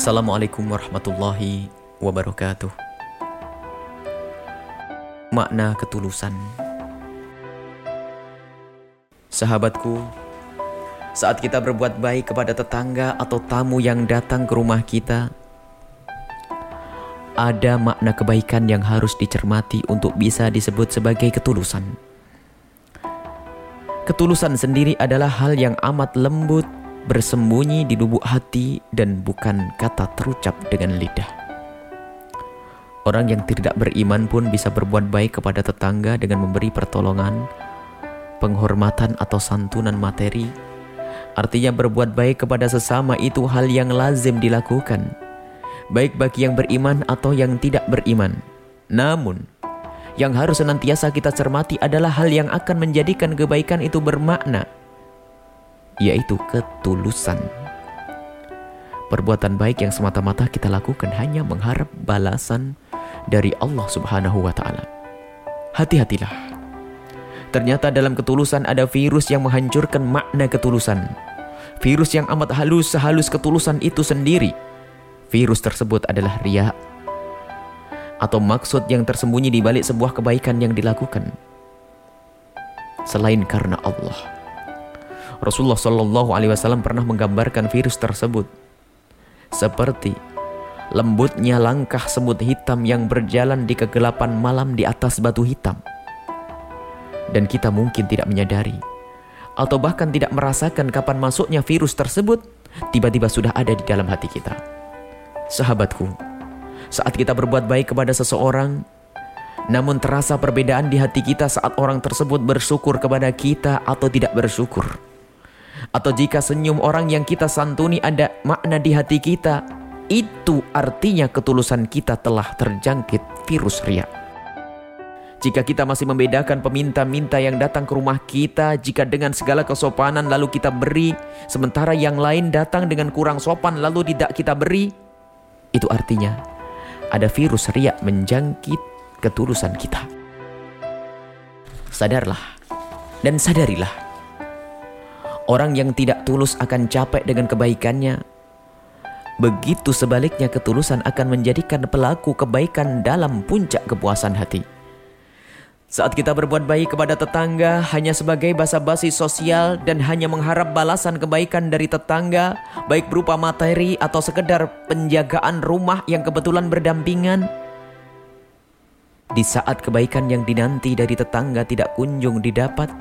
Assalamualaikum warahmatullahi wabarakatuh. Makna ketulusan. Sahabatku, saat kita berbuat baik kepada tetangga atau tamu yang datang ke rumah kita, ada makna kebaikan yang harus dicermati untuk bisa disebut sebagai ketulusan. Ketulusan sendiri adalah hal yang amat lembut, bersembunyi di lubuk hati, dan bukan kata terucap dengan lidah. Orang yang tidak beriman pun bisa berbuat baik kepada tetangga dengan memberi pertolongan, penghormatan atau santunan materi. Artinya berbuat baik kepada sesama itu hal yang lazim dilakukan, baik bagi yang beriman atau yang tidak beriman. Namun, yang harus senantiasa kita cermati adalah hal yang akan menjadikan kebaikan itu bermakna, yaitu ketulusan. Perbuatan baik yang semata-mata kita lakukan hanya mengharap balasan dari Allah Subhanahu wa taala. Hati-hatilah. Ternyata dalam ketulusan ada virus yang menghancurkan makna ketulusan. Virus yang amat halus sehalus ketulusan itu sendiri. Virus tersebut adalah ria atau maksud yang tersembunyi di balik sebuah kebaikan yang dilakukan selain karena Allah. Rasulullah Shallallahu Alaihi Wasallam pernah menggambarkan virus tersebut seperti lembutnya langkah semut hitam yang berjalan di kegelapan malam di atas batu hitam. Dan kita mungkin tidak menyadari, atau bahkan tidak merasakan kapan masuknya virus tersebut, tiba-tiba sudah ada di dalam hati kita. Sahabatku, saat kita berbuat baik kepada seseorang, namun terasa perbedaan di hati kita saat orang tersebut bersyukur kepada kita atau tidak bersyukur. Atau jika senyum orang yang kita santuni ada makna di hati kita, itu artinya ketulusan kita telah terjangkit virus ria. Jika kita masih membedakan peminta-minta yang datang ke rumah kita, jika dengan segala kesopanan lalu kita beri, sementara yang lain datang dengan kurang sopan lalu tidak kita beri, itu artinya ada virus ria menjangkit ketulusan kita. Sadarlah dan sadarilah, orang yang tidak tulus akan capek dengan kebaikannya, Begitu sebaliknya ketulusan akan menjadikan pelaku kebaikan dalam puncak kepuasan hati. Saat kita berbuat baik kepada tetangga hanya sebagai basa-basi sosial dan hanya mengharap balasan kebaikan dari tetangga, baik berupa materi atau sekedar penjagaan rumah yang kebetulan berdampingan, di saat kebaikan yang dinanti dari tetangga tidak kunjung didapat,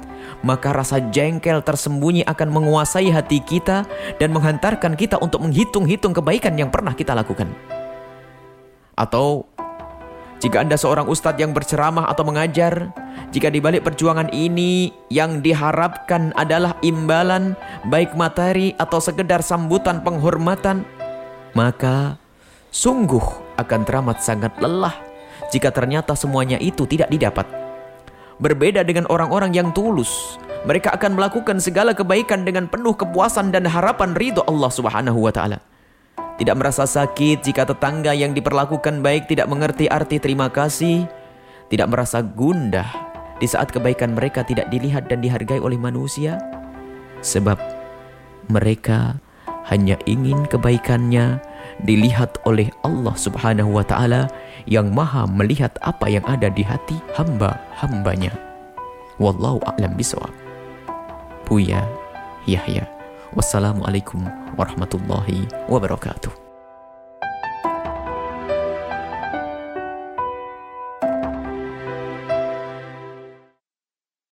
maka rasa jengkel tersembunyi akan menguasai hati kita dan menghantarkan kita untuk menghitung-hitung kebaikan yang pernah kita lakukan. Atau jika Anda seorang ustadz yang berceramah atau mengajar, jika di balik perjuangan ini yang diharapkan adalah imbalan baik materi atau sekedar sambutan penghormatan, maka sungguh akan teramat sangat lelah jika ternyata semuanya itu tidak didapat. Berbeda dengan orang-orang yang tulus, mereka akan melakukan segala kebaikan dengan penuh kepuasan dan harapan ridho Allah Subhanahu wa taala. Tidak merasa sakit jika tetangga yang diperlakukan baik tidak mengerti arti terima kasih, tidak merasa gundah di saat kebaikan mereka tidak dilihat dan dihargai oleh manusia, sebab mereka hanya ingin kebaikannya dilihat oleh Allah Subhanahu wa taala yang Maha melihat apa yang ada di hati hamba-hambanya. Wallahu a'lam bishawab. Buya Yahya. Wassalamualaikum warahmatullahi wabarakatuh.